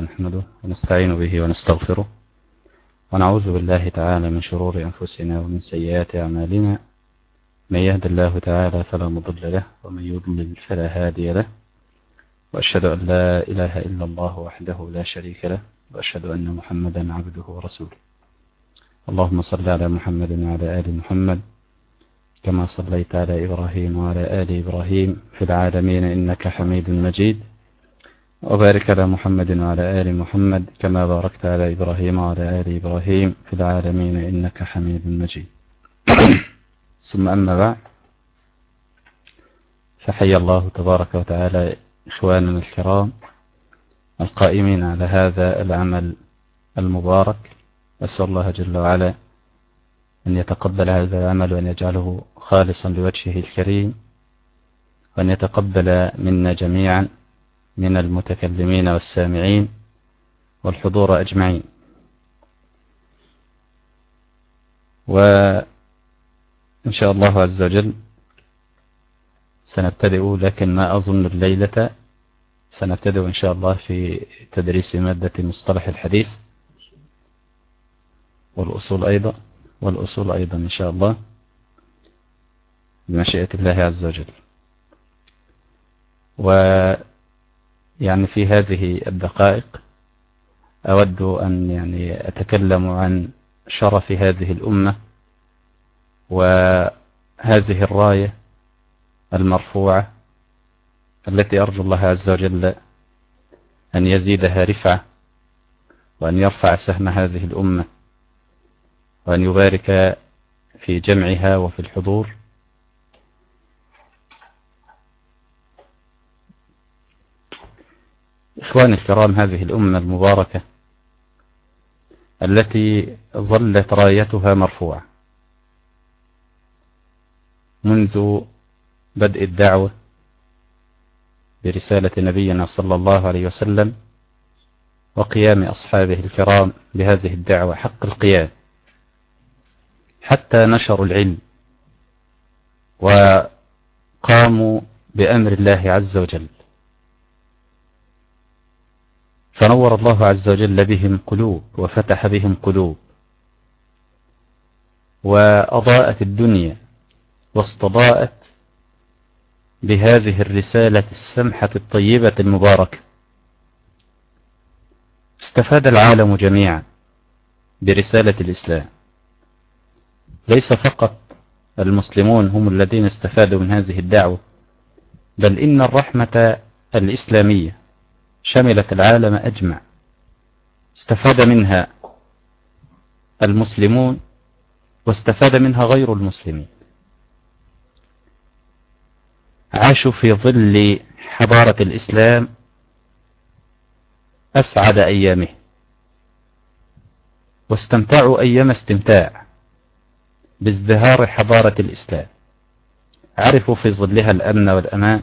نحمده ونستعين به ونستغفره ونعوذ بالله تعالى من شرور أنفسنا ومن سيئات أعمالنا. من يهد الله تعالى فلا مضل له ومن يضلل فلا هادي له. وأشهد أن لا إله إلا الله وحده لا شريك له وأشهد أن محمدا عبده ورسوله. اللهم صل على محمد وعلى آل محمد كما صليت على إبراهيم وعلى آل إبراهيم في العالمين إنك حميد مجيد. وبارك على محمد وعلى آل محمد كما باركت على إبراهيم وعلى آل إبراهيم في العالمين إنك حميد مجيد. ثم أما بعد فحي الله تبارك وتعالى إخواننا الكرام القائمين على هذا العمل المبارك. أسأل الله جل وعلا أن يتقبل هذا العمل وأن يجعله خالصا لوجهه الكريم وأن يتقبل منا جميعا. من المتكلمين والسامعين والحضور أجمعين. وإن شاء الله عز وجل سنبتدئ لكن ما أظن الليلة. سنبتدئ إن شاء الله في تدريس مادة مصطلح الحديث والأصول أيضا والأصول أيضا إن شاء الله بمشيئة الله عز وجل. ويعني في هذه الدقائق أود أن يعني أتكلم عن شرف هذه الأمة وهذه الراية المرفوعة التي أرجو الله عز وجل أن يزيدها رفعة وأن يرفع سهم هذه الأمة وأن يبارك في جمعها وفي الحضور إخواني الكرام هذه الأمة المباركة التي ظلت رايتها مرفوعة منذ بدء الدعوة برسالة نبينا صلى الله عليه وسلم وقيام أصحابه الكرام بهذه الدعوة حق القيام حتى نشروا العلم وقاموا بأمر الله عز وجل. فنور الله عز وجل بهم قلوب وفتح بهم قلوب وأضاءت الدنيا واستضاءت بهذه الرسالة السمحة الطيبة المباركة. استفاد العالم جميعا برسالة الإسلام. ليس فقط المسلمون هم الذين استفادوا من هذه الدعوة بل إن الرحمة الإسلامية شملت العالم أجمع. استفاد منها المسلمون واستفاد منها غير المسلمين. عاشوا في ظل حضارة الإسلام أسعد أيامه. واستمتعوا أيام استمتاع بازدهار حضارة الإسلام. عرفوا في ظلها الأمن والأمان.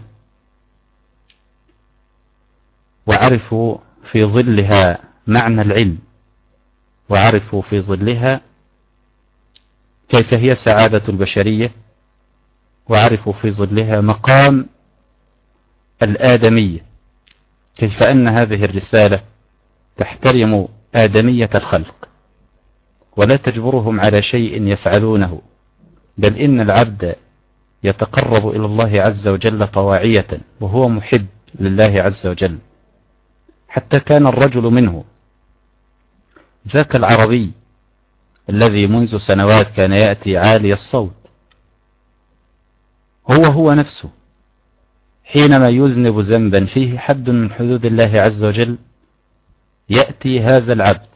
وعرفوا في ظلها معنى العلم. وعرفوا في ظلها كيف هي سعادة البشرية. وعرفوا في ظلها مقام الآدمية. كيف أن هذه الرسالة تحترم آدمية الخلق. ولا تجبرهم على شيء يفعلونه. بل إن العبد يتقرب إلى الله عز وجل طواعية. وهو محب لله عز وجل. حتى كان الرجل منه. ذاك العربي الذي منذ سنوات كان يأتي عالي الصوت. هو هو نفسه. حينما يذنب ذنبا فيه حد من حدود الله عز وجل يأتي هذا العبد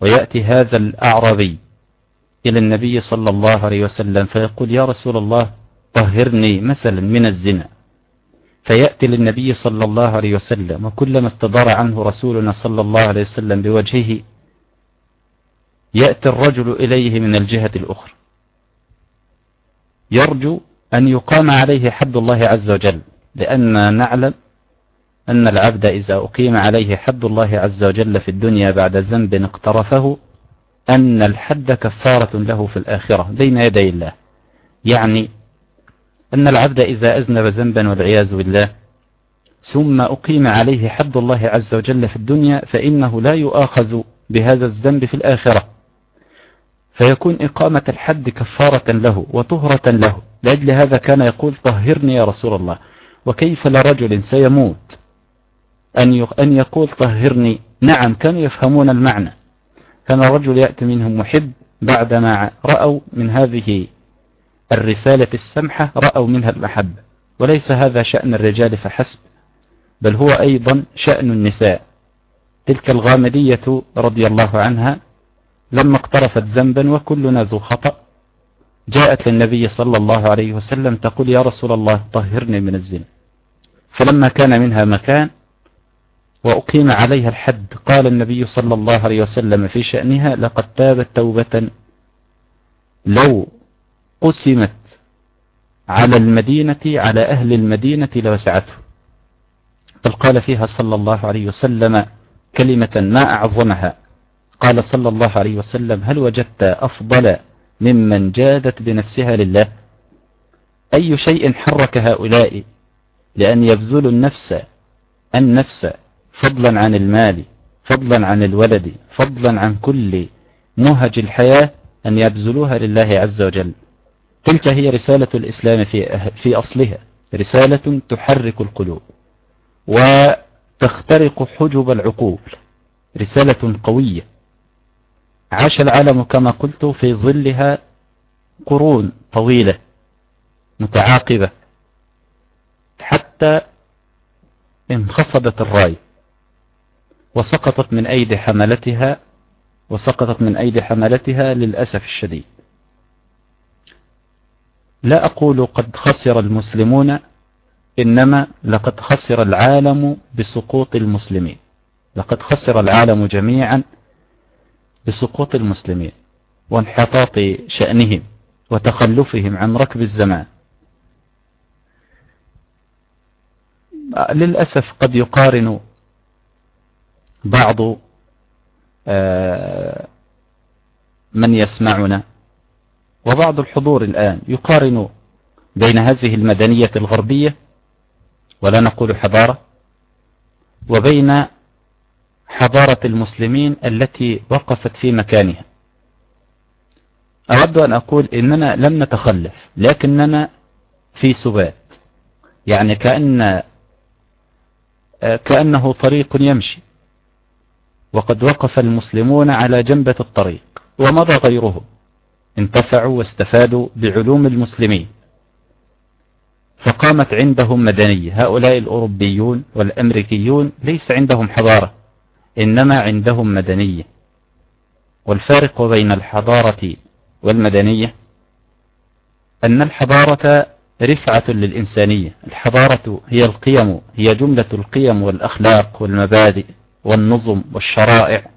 ويأتي هذا الأعرابي إلى النبي صلى الله عليه وسلم فيقول يا رسول الله طهرني مثلا من الزنا. فيأتي للنبي صلى الله عليه وسلم وكلما استدار عنه رسولنا صلى الله عليه وسلم بوجهه يأتي الرجل إليه من الجهة الأخرى. يرجو أن يقام عليه حد الله عز وجل لأن نعلم أن العبد إذا أقيم عليه حد الله عز وجل في الدنيا بعد ذنب اقترفه أن الحد كفارة له في الآخرة بين يدي الله. يعني أن العبد إذا أذنب ذنبا والعياذ بالله ثم أقيم عليه حد الله عز وجل في الدنيا فإنه لا يؤاخذ بهذا الذنب في الآخرة. فيكون إقامة الحد كفارة له وطهرة له. لأجل هذا كان يقول طهرني يا رسول الله وكيف لرجل سيموت أن يقول طهرني؟ نعم كانوا يفهمون المعنى. كان الرجل يأتي منهم محب بعدما رأوا من هذه الرسالة السمحة رأوا منها المحبة وليس هذا شأن الرجال فحسب بل هو أيضا شأن النساء. تلك الغامدية رضي الله عنها لما اقترفت ذنبا وكلنا ذو خطأ. جاءت للنبي صلى الله عليه وسلم تقول يا رسول الله طهرني من الزنا. فلما كان منها مكان وأقيم عليها الحد قال النبي صلى الله عليه وسلم في شأنها لقد تابت توبة لو قسمت على المدينة على أهل المدينة لوسعته. بل قال فيها صلى الله عليه وسلم كلمة ما أعظمها. قال صلى الله عليه وسلم هل وجدت أفضل ممن جادت بنفسها لله؟ أي شيء حرك هؤلاء لأن يبذلوا النفس النفس فضلا عن المال فضلا عن الولد فضلا عن كل مهج الحياة أن يبذلوها لله عز وجل؟ تلك هي رسالة الإسلام في, في أصلها. رسالة تحرك القلوب وتخترق حجب العقول. رسالة قوية. عاش العالم كما قلت في ظلها قرون طويلة متعاقبة حتى انخفضت الراية وسقطت من أيدي حملتها وسقطت من أيدي حملتها للأسف الشديد. لا أقول قد خسر المسلمون إنما لقد خسر العالم بسقوط المسلمين. لقد خسر العالم جميعا بسقوط المسلمين وانحطاط شأنهم وتخلفهم عن ركب الزمان. للأسف قد يقارن بعض آه، من يسمعنا وبعض الحضور الآن يقارن بين هذه المدنية الغربية ولا نقول حضارة وبين حضارة المسلمين التي وقفت في مكانها. أود أن أقول إننا لم نتخلف لكننا في سبات يعني كأن كأنه طريق يمشي وقد وقف المسلمون على جنبة الطريق ومضى غيرهم انتفعوا واستفادوا بعلوم المسلمين. فقامت عندهم مدنية. هؤلاء الأوروبيون والأمريكيون ليس عندهم حضارة إنما عندهم مدنية. والفارق بين الحضارة والمدنية أن الحضارة رفعة للإنسانية. الحضارة هي القيم هي جملة القيم والأخلاق والمبادئ والنظم والشرائع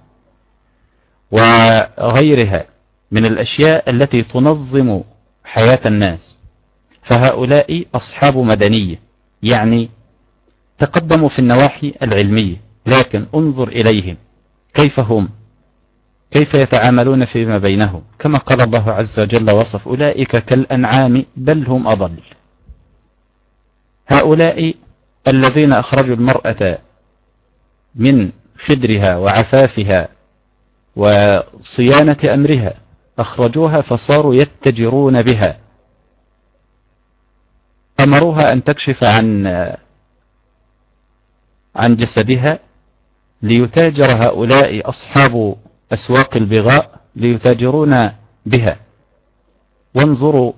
وغيرها. من الأشياء التي تنظم حياة الناس. فهؤلاء أصحاب مدنية يعني تقدموا في النواحي العلمية لكن انظر إليهم. كيف هم؟ كيف يتعاملون فيما بينهم؟ كما قال الله عز وجل وصف أولئك كالأنعام بل هم أضل. هؤلاء الذين أخرجوا المرأة من خدرها وعفافها وصيانة أمرها أخرجوها فصاروا يتجرون بها. أمروها أن تكشف عن عن جسدها ليتاجر هؤلاء أصحاب أسواق البغاء ليتاجرون بها. وانظروا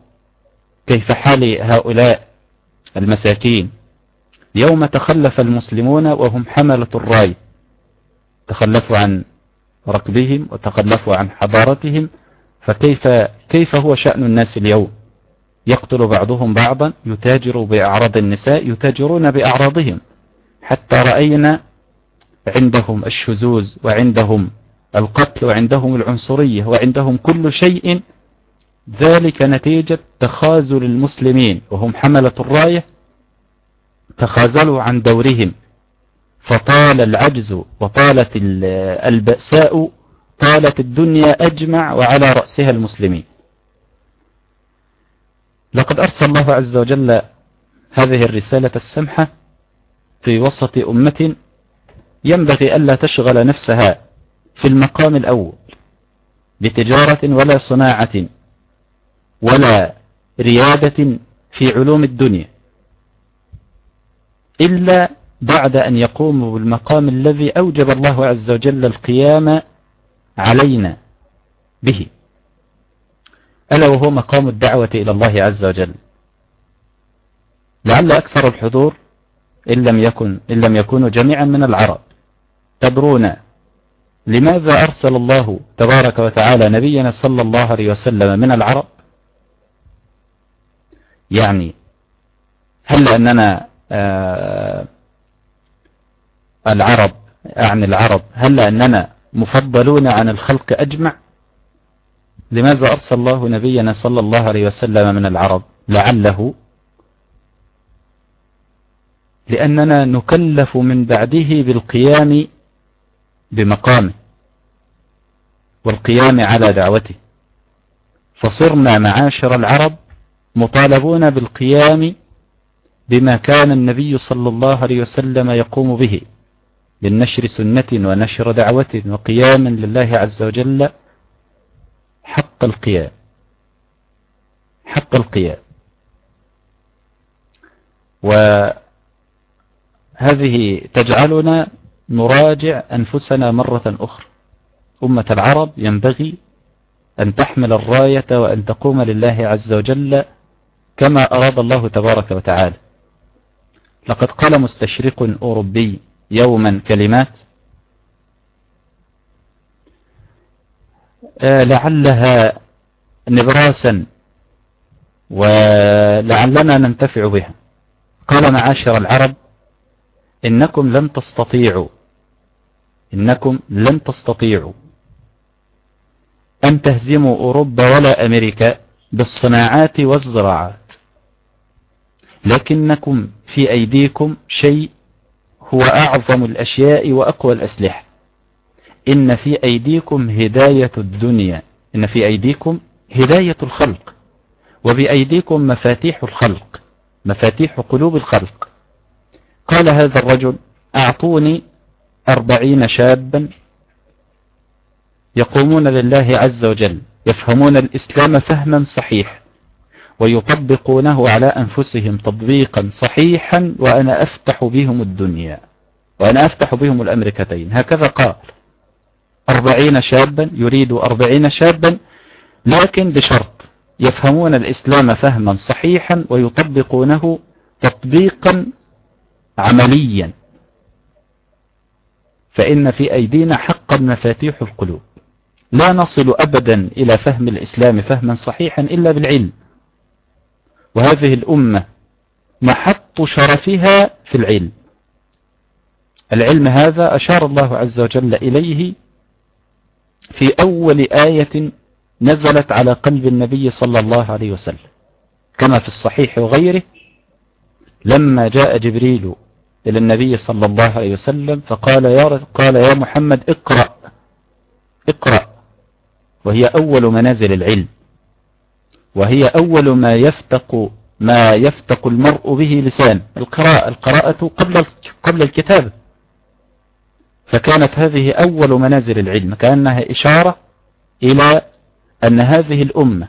كيف حال هؤلاء المساكين. يوم تخلف المسلمون وهم حملة الرأي. تخلفوا عن ركبهم وتخلفوا عن حضارتهم فكيف كيف هو شأن الناس اليوم؟ يقتل بعضهم بعضا يتاجر بأعراض النساء يتاجرون بأعراضهم. حتى رأينا عندهم الشذوذ وعندهم القتل وعندهم العنصرية وعندهم كل شيء. ذلك نتيجة تخاذل المسلمين وهم حملة الراية تخاذلوا عن دورهم. فطال العجز وطالت البأساء طالت الدنيا أجمع وعلى رأسها المسلمين. لقد أرسل الله عز وجل هذه الرسالة السمحة في وسط أمة ينبغي ألا تشغل نفسها في المقام الأول بتجارة ولا صناعة ولا ريادة في علوم الدنيا إلا بعد أن يقوموا بالمقام الذي أوجب الله عز وجل القيام علينا به. ألا وهو مقام الدعوة إلى الله عز وجل. لعل أكثر الحضور إن لم, يكن إن لم يكونوا جميعا من العرب تدرون لماذا أرسل الله تبارك وتعالى نبينا صلى الله عليه وسلم من العرب؟ يعني هل أننا آه العرب أعني العرب هل أننا مفضلون عن الخلق أجمع؟ لماذا أرسل الله نبينا صلى الله عليه وسلم من العرب؟ لعله. لأننا نكلف من بعده بالقيام بمقامه والقيام على دعوته. فصرنا معاشر العرب مطالبون بالقيام بما كان النبي صلى الله عليه وسلم يقوم به. للنشر سنة ونشر دعوة وقياما لله عز وجل حق القيام. حق القيام. وهذه تجعلنا نراجع أنفسنا مرة أخرى. أمة العرب ينبغي أن تحمل الراية وأن تقوم لله عز وجل كما أراد الله تبارك وتعالى. لقد قال مستشرق أوروبي يوما كلمات. آه، لعلها نبراسا ولعلنا ننتفع بها. قال معاشر العرب إنكم لن تستطيعوا. إنكم لن تستطيعوا أن تهزموا أوروبا ولا أمريكا بالصناعات والزراعات. لكنكم في أيديكم شيء هو أعظم الأشياء وأقوى الأسلحة. إن في أيديكم هداية الدنيا. إن في أيديكم هداية الخلق. وبأيديكم مفاتيح الخلق. مفاتيح قلوب الخلق. قال هذا الرجل أعطوني أربعين شابا يقومون لله عز وجل يفهمون الإسلام فهما صحيح ويطبقونه على أنفسهم تطبيقا صحيحا وأنا أفتح بهم الدنيا. وأنا أفتح بهم الأمريكتين. هكذا قال. أربعين شابا يريد أربعين شابا لكن بشرط. يفهمون الإسلام فهما صحيحا ويطبقونه تطبيقا عمليا. فإن في أيدينا حقا مفاتيح القلوب. لا نصل أبدا إلى فهم الإسلام فهما صحيحا إلا بالعلم. وهذه الأمة محط شرفها في العلم. العلم هذا أشار الله عز وجل إليه في أول آية نزلت على قلب النبي صلى الله عليه وسلم كما في الصحيح وغيره لما جاء جبريل إلى النبي صلى الله عليه وسلم فقال يا, قال يا محمد اقرأ اقرأ وهي أول منازل العلم. وهي أول ما يفتق ما يفتق المرء به لسان. القراءة القراءة قبل قبل الكتابة فكانت هذه أول منازل العلم. كأنها إشارة إلى أن هذه الأمة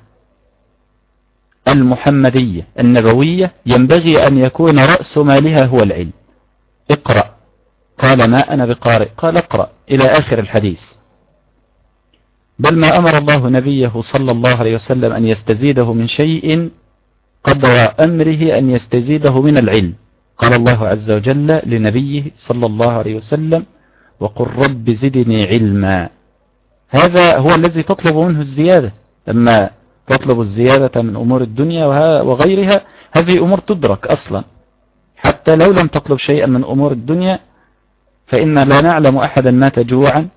المحمدية النبوية ينبغي أن يكون رأس مالها هو العلم. اقرأ. قال ما أنا بقارئ. قال اقرأ. إلى آخر الحديث. بل ما أمر الله نبيه صلى الله عليه وسلم أن يستزيده من شيء قدر أمره أن يستزيده من العلم. قال الله عز وجل لنبيه صلى الله عليه وسلم وقل رب زدني علما. هذا هو الذي تطلب منه الزيادة. أما تطلب الزيادة من أمور الدنيا وغيرها هذه أمور تدرك أصلا. حتى لو لم تطلب شيئا من أمور الدنيا فإن لا نعلم أحدا مات جوعا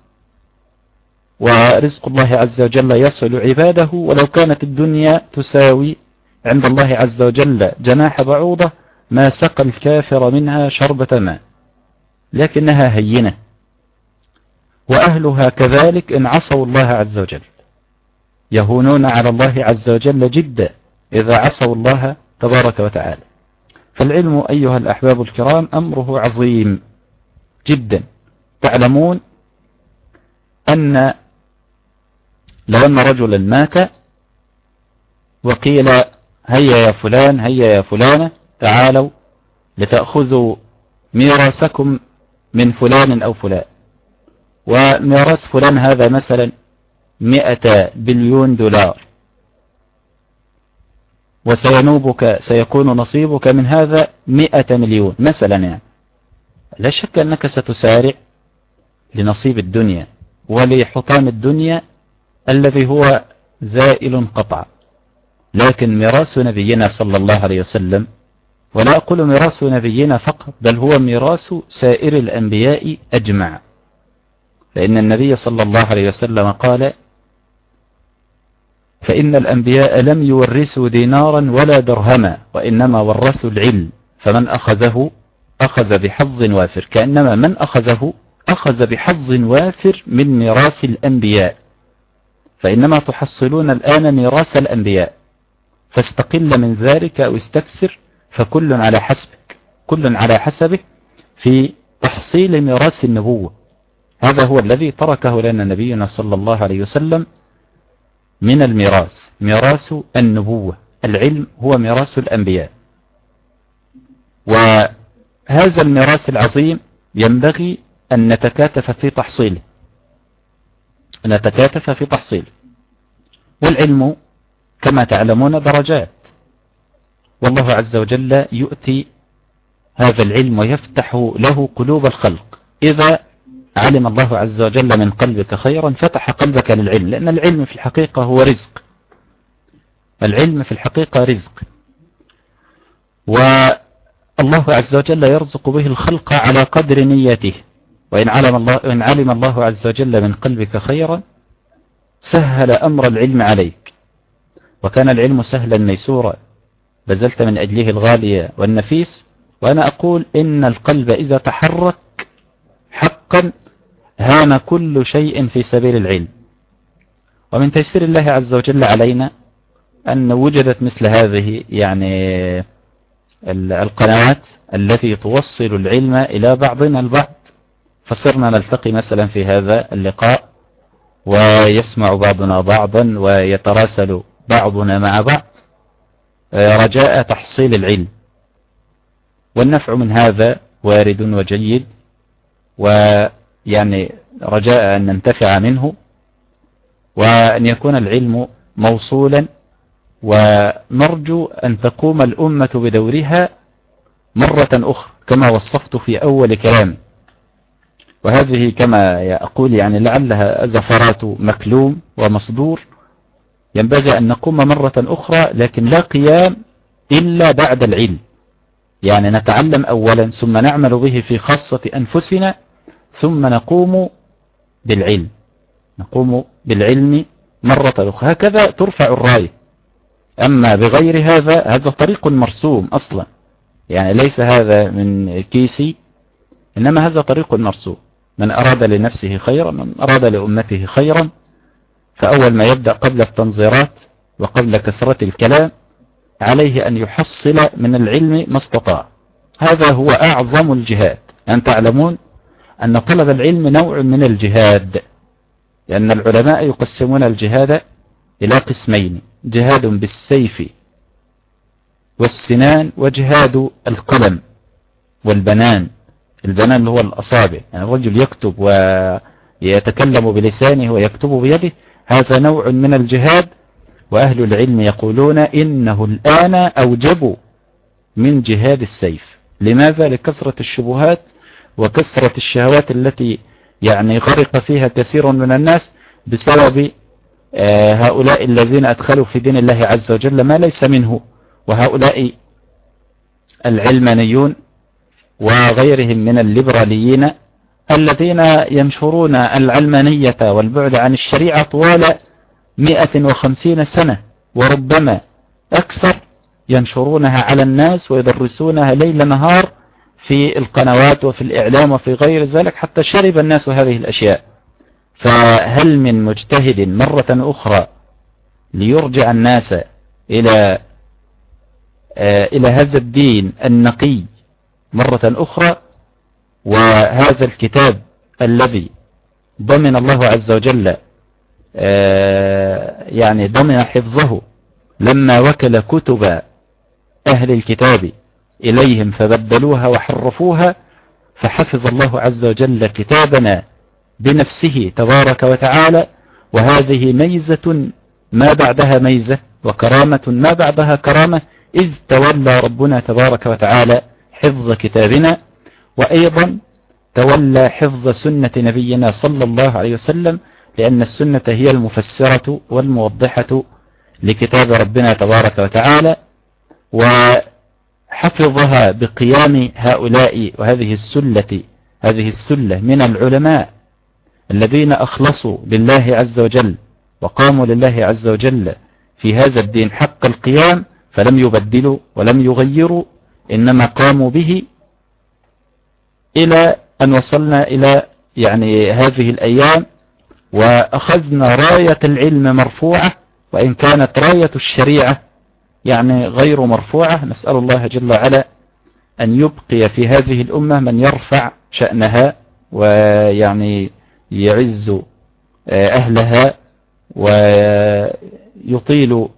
ورزق الله عز وجل يصل عباده ولو كانت الدنيا تساوي عند الله عز وجل جناح بعوضة ما سقى الكافر منها شربة ماء لكنها هينة. وأهلها كذلك إن عصوا الله عز وجل. يهونون على الله عز وجل جدا إذا عصوا الله تبارك وتعالى. فالعلم أيها الأحباب الكرام أمره عظيم جدا. تعلمون أن لو أن رجلا مات وقيل هيا يا فلان هيا يا فلانة تعالوا لتأخذوا ميراثكم من فلان أو فلان. وميراث فلان هذا مثلا مئة بليون دولار. وسينوبك سيكون نصيبك من هذا مئة مليون مثلا يعني. لا شك أنك ستسارع لنصيب الدنيا ولحطام الدنيا الذي هو زائل قطعا لكن ميراث نبينا صلى الله عليه وسلم ولا أقول ميراث نبينا فقط بل هو ميراث سائر الأنبياء أجمع. فإن النبي صلى الله عليه وسلم قال فإن الأنبياء لم يورثوا دينارا ولا درهما وإنما ورثوا العلم فمن أخذه أخذ بحظ وافر. كأنما من أخذه أخذ بحظ وافر من ميراث الأنبياء. فإنما تحصلون الآن ميراث الأنبياء. فاستقل من ذلك أو استكثر فكل على حسبك كل على حسبه في تحصيل ميراث النبوة. هذا هو الذي تركه لنا نبينا صلى الله عليه وسلم من الميراث ميراث النبوة. العلم هو ميراث الأنبياء. وهذا الميراث العظيم ينبغي أن نتكاتف في تحصيله. نتكاتف في تحصيله والعلم كما تعلمون درجات. والله عز وجل يؤتي هذا العلم ويفتح له قلوب الخلق. إذا علم الله عز وجل من قلبك خيرا فتح قلبك للعلم. لأن العلم في الحقيقة هو رزق. العلم في الحقيقة رزق. والله عز وجل يرزق به الخلق على قدر نيته. وإن علم الله, وإن علم الله عز وجل من قلبك خيرا سهل أمر العلم عليك. وكان العلم سهلا ميسورا. بذلت من أجله الغالية والنفيس وأنا أقول إن القلب إذا تحرك حقا هان كل شيء في سبيل العلم. ومن تيسير الله عز وجل علينا أن وجدت مثل هذه يعني القنوات التي توصل العلم إلى بعضنا البعض. فصرنا نلتقي مثلا في هذا اللقاء ويسمع بعضنا بعضا ويتراسل بعضنا مع بعض رجاء تحصيل العلم. والنفع من هذا وارد وجيد ويعني رجاء أن ننتفع منه وأن يكون العلم موصولا ونرجو أن تقوم الأمة بدورها مرة أخرى كما وصفت في أول كلام. وهذه كما أقول يعني لعلها زفرات مكلوم ومصدور. ينبغي أن نقوم مرة أخرى لكن لا قيام إلا بعد العلم. يعني نتعلم أولا ثم نعمل به في خاصة أنفسنا ثم نقوم بالعلم. نقوم بالعلم مرة أخرى. هكذا ترفع الراية أما بغير هذا هذا طريق مرسوم أصلا. يعني ليس هذا من كيسي إنما هذا طريق مرسوم. من أراد لنفسه خيرا من أراد لأمته خيرا فأول ما يبدأ قبل التنظيرات وقبل كثرة الكلام عليه أن يحصل من العلم ما استطاع. هذا هو أعظم الجهاد. أن تعلمون أن طلب العلم نوع من الجهاد لأن العلماء يقسمون الجهاد إلى قسمين جهاد بالسيف والسنان وجهاد القلم والبنان. البنان اللي هو الأصابع. يعني الرجل يكتب ويتكلم بلسانه ويكتب بيده هذا نوع من الجهاد وأهل العلم يقولون إنه الآن أوجب من جهاد السيف. لماذا؟ لكثرة الشبهات وكثرة الشهوات التي يعني غرق فيها كثير من الناس بسبب آه، هؤلاء الذين أدخلوا في دين الله عز وجل ما ليس منه وهؤلاء العلمانيون وغيرهم من الليبراليين الذين ينشرون العلمانية والبعد عن الشريعة طوال 150 سنة وربما أكثر ينشرونها على الناس ويدرسونها ليل نهار في القنوات وفي الإعلام وفي غير ذلك حتى شرب الناس هذه الأشياء. فهل من مجتهد مرة أخرى ليرجع الناس إلى إلى هذا الدين النقي مرة أخرى وهذا الكتاب الذي ضمن الله عز وجل يعني ضمن حفظه لما وكل كتب أهل الكتاب إليهم فبدلوها وحرفوها فحفظ الله عز وجل كتابنا بنفسه تبارك وتعالى وهذه ميزة ما بعدها ميزة وكرامة ما بعدها كرامة إذ تولى ربنا تبارك وتعالى حفظ كتابنا وأيضا تولى حفظ سنة نبينا صلى الله عليه وسلم لأن السنة هي المفسرة والموضحة لكتاب ربنا تبارك وتعالى وحفظها بقيام هؤلاء وهذه السلة هذه السلة من العلماء الذين أخلصوا لله عز وجل وقاموا لله عز وجل في هذا الدين حق القيام فلم يبدلوا ولم يغيروا إنما قاموا به إلى أن وصلنا إلى يعني هذه الأيام وأخذنا راية العلم مرفوعة وإن كانت راية الشريعة يعني غير مرفوعة نسأل الله جل وعلا أن يبقي في هذه الأمة من يرفع شأنها ويعني يعز آه، أهلها ويطيل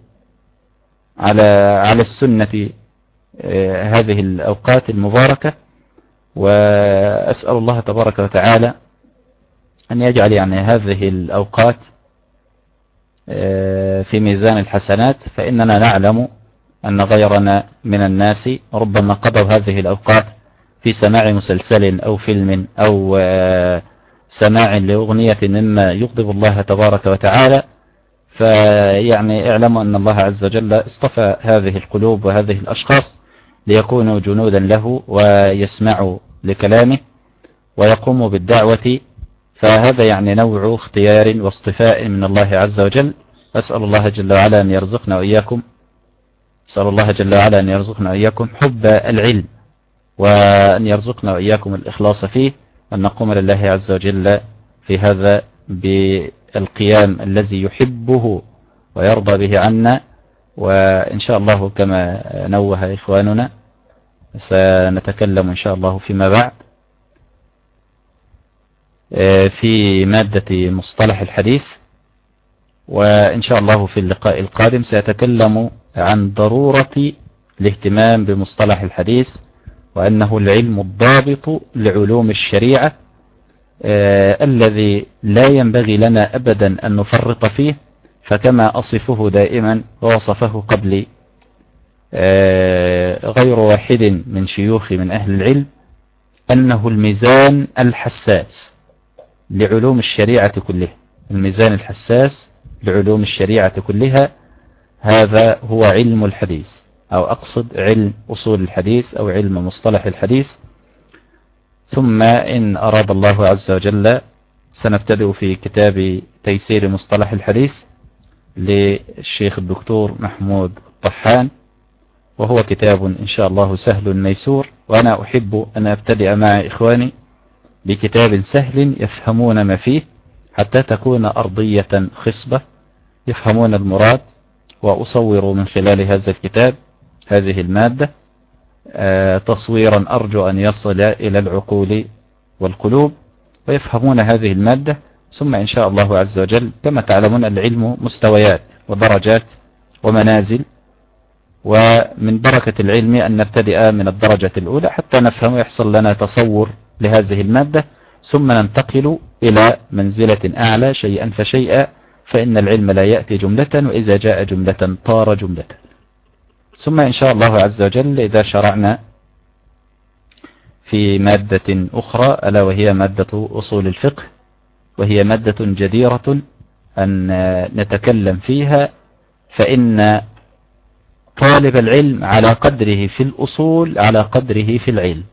على على السنة هذه الأوقات المباركة وأسأل الله تبارك وتعالى أن يجعل يعني هذه الأوقات آه، في ميزان الحسنات فإننا نعلم أن غيرنا من الناس ربما قضوا هذه الأوقات في سماع مسلسل أو فيلم أو آه، سماع لأغنية مما يغضب الله تبارك وتعالى. فيعني اعلموا أن الله عز وجل اصطفى هذه القلوب وهذه الأشخاص ليكونوا جنودا له ويسمعوا لكلامه ويقوموا بالدعوة. فهذا يعني نوع اختيار واصطفاء من الله عز وجل. أسأل الله جل وعلا أن يرزقنا وإياكم. أسأل الله جل وعلا أن يرزقنا وإياكم حب العلم وأن يرزقنا وإياكم الإخلاص فيه. أن نقوم لله عز وجل في هذا بالقيام الذي يحبه ويرضى به عنا. وإن شاء الله كما نوه إخواننا سنتكلم إن شاء الله فيما بعد آه، في مادة مصطلح الحديث وإن شاء الله في اللقاء القادم سيتكلم عن ضرورة الاهتمام بمصطلح الحديث وأنه العلم الضابط لعلوم الشريعة آه الذي لا ينبغي لنا أبدا أن نفرط فيه فكما أصفه دائما ووصفه قبلي آه غير واحد من شيوخي من أهل العلم أنه الميزان الحساس لعلوم الشريعة كلها. الميزان الحساس لعلوم الشريعة كلها هذا هو علم الحديث أو أقصد علم أصول الحديث أو علم مصطلح الحديث. ثم إن أراد الله عز وجل سنبتدئ في كتاب تيسير مصطلح الحديث. للشيخ الدكتور محمود الطحان وهو كتاب إن شاء الله سهل ميسور وأنا أحب أن أبتدئ مع إخواني بكتاب سهل يفهمون ما فيه حتى تكون أرضية خصبة يفهمون المراد وأصور من خلال هذا الكتاب هذه المادة آه، تصويرا أرجو أن يصل إلى العقول والقلوب ويفهمون هذه المادة ثم إن شاء الله عز وجل كما تعلمون العلم مستويات ودرجات ومنازل ومن بركة العلم أن نبتدئ من الدرجة الأولى حتى نفهم ويحصل لنا تصور لهذه المادة ثم ننتقل إلى منزلة أعلى شيئا فشيئا فإن العلم لا يأتي جملة وإذا جاء جملة طار جملة. ثم إن شاء الله عز وجل إذا شرعنا في مادة أخرى ألا وهي مادة أصول الفقه. وهي مادة جديرة أن نتكلم فيها فإن طالب العلم على قدره في الأصول على قدره في العلم.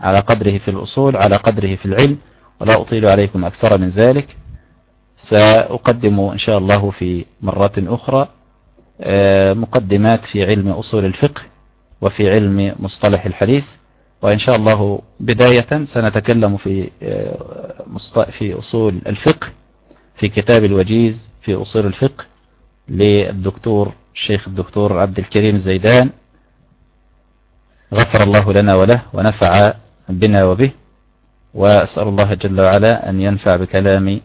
على قدره في الأصول على قدره في العلم. ولا أطيل عليكم أكثر من ذلك. سأقدم إن شاء الله في مرات أخرى آه، مقدمات في علم أصول الفقه وفي علم مصطلح الحديث. وإن شاء الله بداية سنتكلم في آه، في أصول الفقه في كتاب الوجيز في أصول الفقه للدكتور الشيخ الدكتور عبد الكريم الزيدان غفر الله لنا وله ونفع بنا وبه وأسأل الله جل وعلا أن ينفع بكلام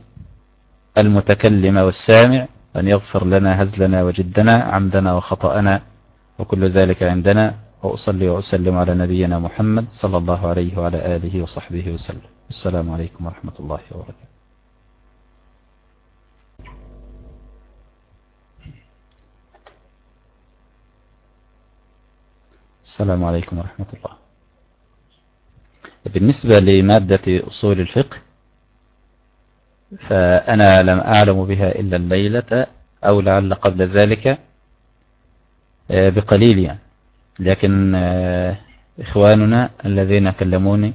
المتكلم والسامع أن يغفر لنا هزلنا وجدنا عمدنا وخطأنا وكل ذلك عندنا. وأصلي وأسلم على نبينا محمد صلى الله عليه وعلى آله وصحبه وسلم. السلام عليكم ورحمة الله وبركاته. السلام عليكم ورحمة الله. بالنسبة لمادة أصول الفقه فأنا لم أعلم بها إلا الليلة أو لعل قبل ذلك آه، بقليل يعني. لكن آه، إخواننا الذين كلموني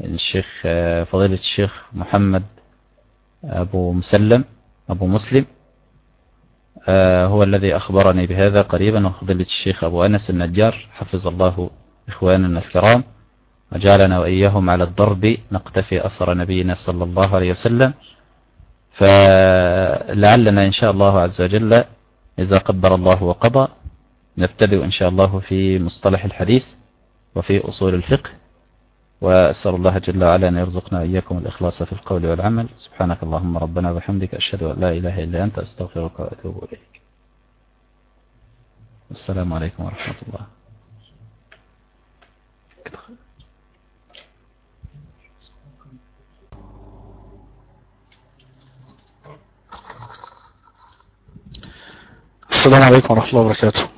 الشيخ آه، فضيلة الشيخ محمد أبو مسلم أبو مسلم هو الذي أخبرني بهذا قريبا وفضيلة الشيخ أبو أنس النجار حفظ الله إخواننا الكرام وجعلنا وإياهم على الضرب نقتفي أثر نبينا صلى الله عليه وسلم. فلعلنا إن شاء الله عز وجل إذا قدر الله وقضى نبتدئ إن شاء الله في مصطلح الحديث وفي أصول الفقه وأسأل الله جل وعلا أن يرزقنا إياكم الإخلاص في القول والعمل. سبحانك اللهم ربنا وبحمدك أشهد أن لا إله إلا أنت أستغفرك وأتوب إليك. السلام عليكم ورحمة الله. السلام عليكم ورحمة الله وبركاته.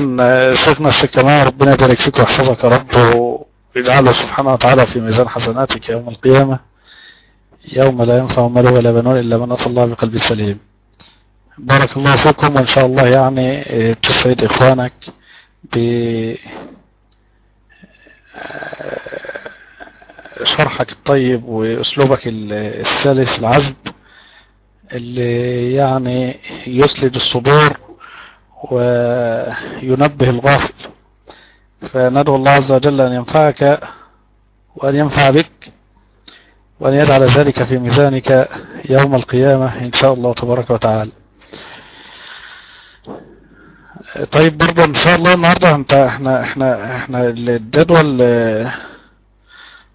طبعا شيخنا السكماء ربنا يبارك فيك ويحفظك يا رب ويجعله سبحانه وتعالى في ميزان حسناتك يوم القيامة يوم لا ينفع مال ولا بنون إلا من أتى الله بقلب سليم. بارك الله فيكم وإن شاء الله يعني تسعد إخوانك ب شرحك الطيب وأسلوبك السلس العذب اللي يعني يسلد الصدور وينبه الغافل. فندعو الله عز وجل أن ينفعك وأن ينفع بك وأن يجعل ذلك في ميزانك يوم القيامة إن شاء الله تبارك وتعالى. طيب برضه إن شاء الله النهاردة انت إحنا إحنا إحنا الجدول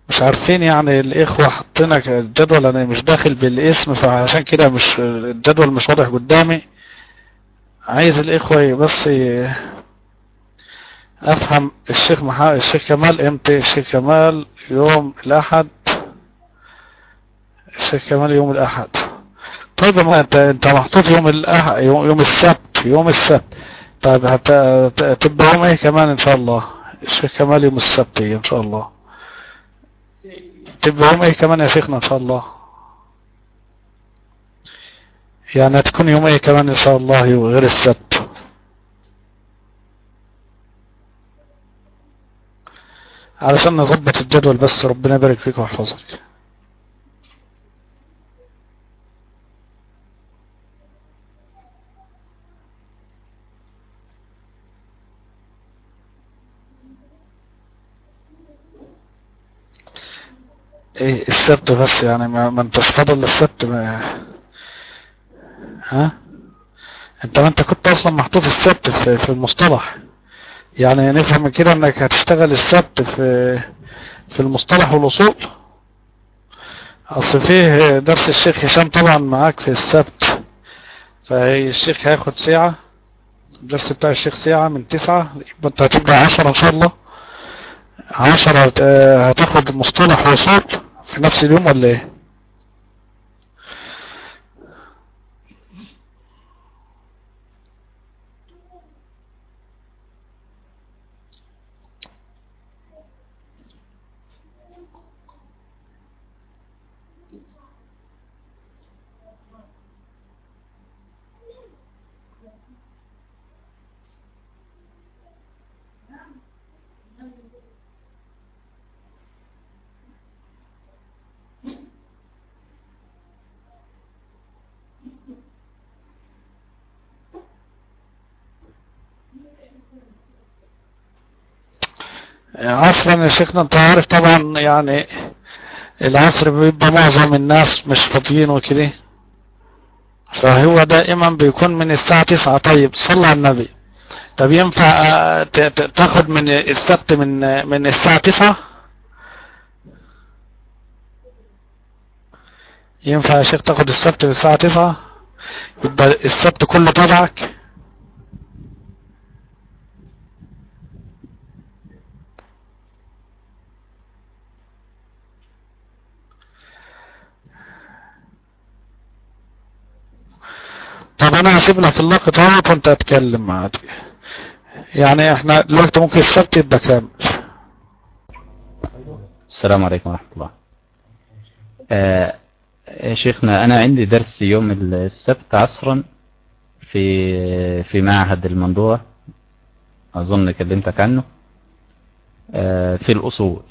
مش عارفين يعني الإخوة حطينا الجدول أنا مش داخل بالاسم فعشان كده مش الجدول مش واضح قدامي. عايز الإخوة بس أفهم الشيخ محا... الشيخ كمال إمتى؟ الشيخ كمال يوم الأحد. الشيخ كمال يوم الأحد. طيب ما انت أنت محطوط يوم الاحد يوم, يوم السبت يوم السبت. طيب هتبقى يوم إيه كمان إن شاء الله؟ الشيخ كمال يوم السبت إن شاء الله؟ تبقى يوم إيه كمان يا شيخنا إن شاء الله؟ يعني هتكون يوم إيه كمان إن شاء الله غير السبت. علشان نظبط الجدول بس ربنا يبارك فيك ويحفظك. إيه السبت بس يعني ما, ما أنتش فاضل للسبت ما ها؟ انت ما انت كنت أصلا محطوط السبت في, في المصطلح. يعني نفهم كده انك هتشتغل السبت في في المصطلح والأصول. اصل فيه درس الشيخ هشام طبعا معاك في السبت. فالشيخ هياخد ساعة. الدرس بتاع الشيخ ساعة من تسعة. يبقى انت هتبقى عشرة إن شاء الله. عشرة هتاخد مصطلح وصول في نفس اليوم ولا إيه؟ عصرا يا شيخنا انت عارف طبعا يعني العصر بيبقى معظم الناس مش فاضيين وكده. فهو دائما بيكون من الساعة تسعة. طيب صلى على النبي. طب ينفع تاخد من السبت من من الساعة 9 ينفع يا شيخ تاخد السبت من الساعة 9 يبقى السبت كله تبعك؟ طب أنا هسيب لك اللقطة اهوت وانت أتكلم عادي يعني إحنا دلوقتي ممكن السبت يبقى كامل. السلام عليكم ورحمة الله. آه يا شيخنا أنا عندي درس يوم السبت عصرا في في معهد المنظورة أظن كلمتك عنه. آه في الأصول.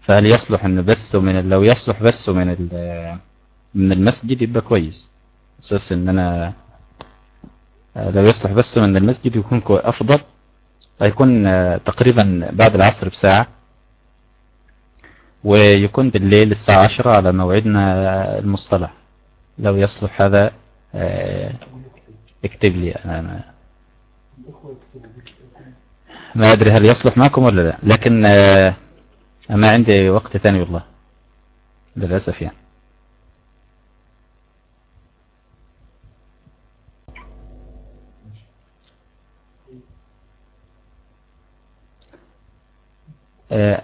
فهل يصلح أنه بس من لو يصلح بس من من المسجد يبقى كويس؟ أساس إن أنا آه، لو يصلح بس من المسجد يكون كو- أفضل هيكون آه، تقريبا بعد العصر بساعة ويكون بالليل الساعة عشرة على موعدنا المصطلح. لو يصلح هذا آه، اكتب لي أنا ما أدري هل يصلح معكم ولا لا لكن ما عندي وقت ثاني والله للأسف يعني آه، يا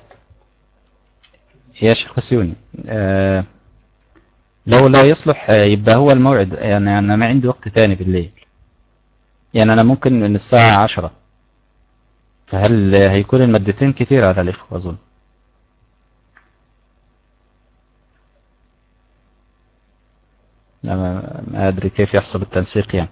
شيخ بسيوني آه، لو لا يصلح آه، يبقى هو الموعد. يعني أنا ما عندي وقت ثاني بالليل. يعني أنا ممكن من الساعة عشرة. فهل آه، هيكون المادتين كثير على الإخوة أظن؟ لا، ما أدري كيف يحصل التنسيق يعني.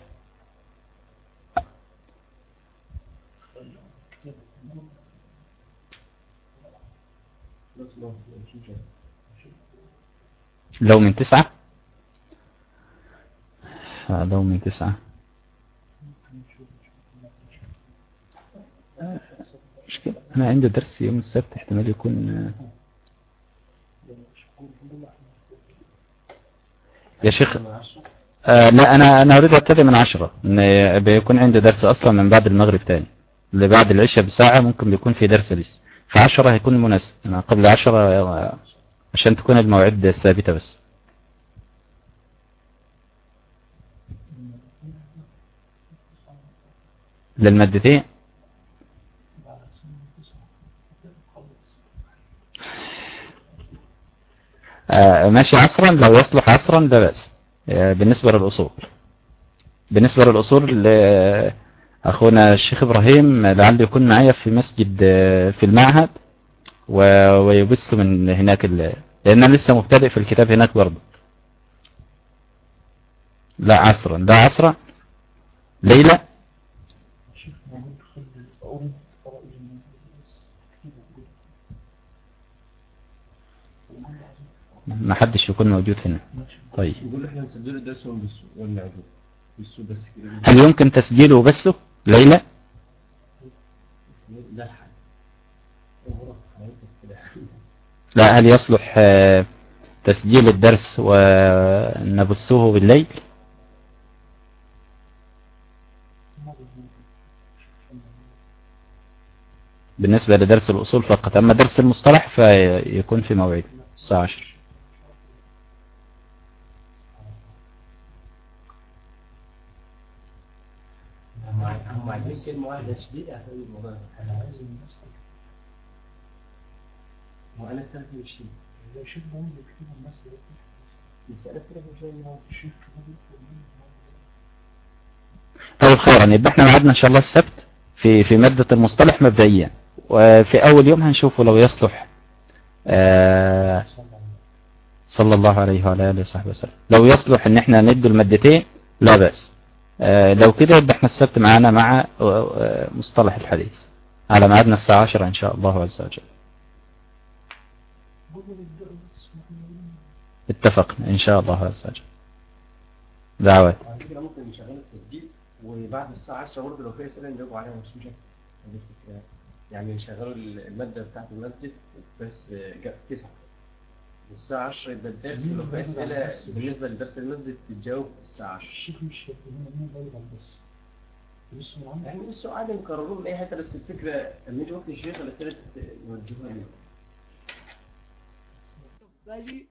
لو من تسعة. آه، لو من تسعة. مشكلة أنا عندي درس يوم السبت احتمال يكون آه، يا شيخ آه لا أنا أنا أريد أبتدي من عشرة بيكون عندي درس أصلا من بعد المغرب تاني اللي بعد العشاء بساعة ممكن بيكون في درس لسه. فعشرة هيكون مناسب أنا قبل عشرة آه، عشان تكون المواعيد ثابتة بس. للمادتين. آه، ماشي عصرا. لو يصلح عصرا لا بأس آه، بالنسبة للأصول. بالنسبة للأصول آه، أخونا الشيخ إبراهيم لعله يكون معايا في مسجد آه، في المعهد. ويبث من هناك ال- لأن أنا لسه مبتدئ في الكتاب هناك برضه. لا عصرا. لا عصرا ليلة. ما حدش يكون موجود هنا. طيب. يقول إحنا نسجل الدرس ونبثه. ونعده بثه بس كده. هل يمكن تسجيله بسه غلط حضرتك كده لا. هل يصلح آه، تسجيل الدرس ونبثه بالليل؟ بالنسبة لدرس الأصول فقط. أما درس المصطلح فيكون في موعد الساعة 10 هم عايزين كلمة واحدة شديدة عشان الموضوع. الناس الشيء شيء مهم كتير مش الشيء طيب خيرا يبقى إحنا ميعادنا إن شاء الله السبت في في مادة المصطلح مبدئيا. وفي أول يوم هنشوفه لو يصلح. آه صلى الله عليه وعلى آله وصحبه وسلم. لو يصلح إن إحنا ندي المادتين لا بأس. آه لو كده يبقى إحنا السبت معانا مع آه، مصطلح الحديث. على ميعادنا الساعة 10 إن شاء الله عز وجل. اتفقنا إن شاء الله عز وجل. دعوات كده ممكن نشغل التسجيل وبعد الساعة 10 برضه لو في أسئلة نجاوب عليها مش مشاكل. يعني نشغلوا المادة بتاعت المسجد بس جاء 9 الساعة 10 يبقى الدرس ولو في أسئلة بالنسبة لدرس المسجد تتجاوب الساعة 10 الشيخ مش يعني السؤال مكررون أي حتى بس الفكرة لما يجي وقت الشيخ الأسئلة نوجهها له باجي.